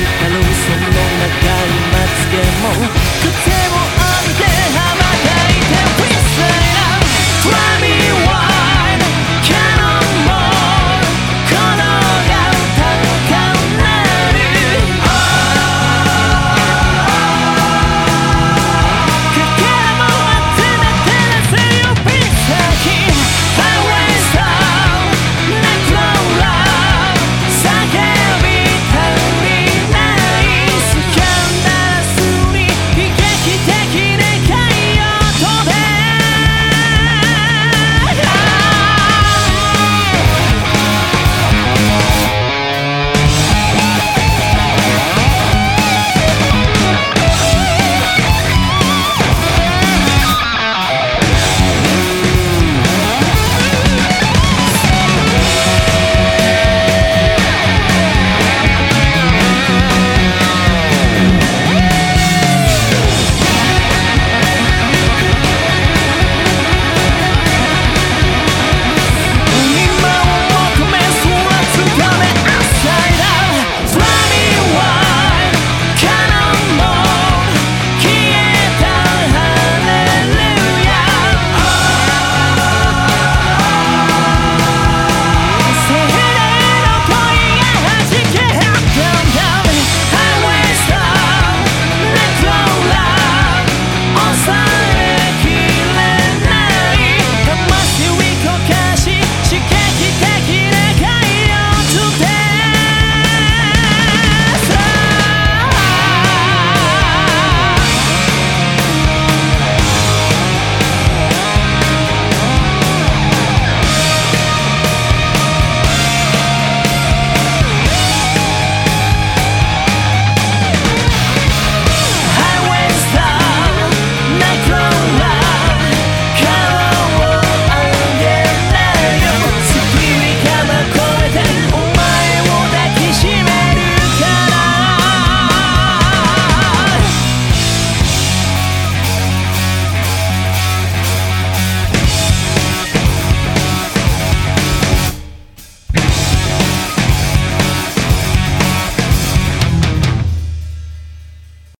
Hello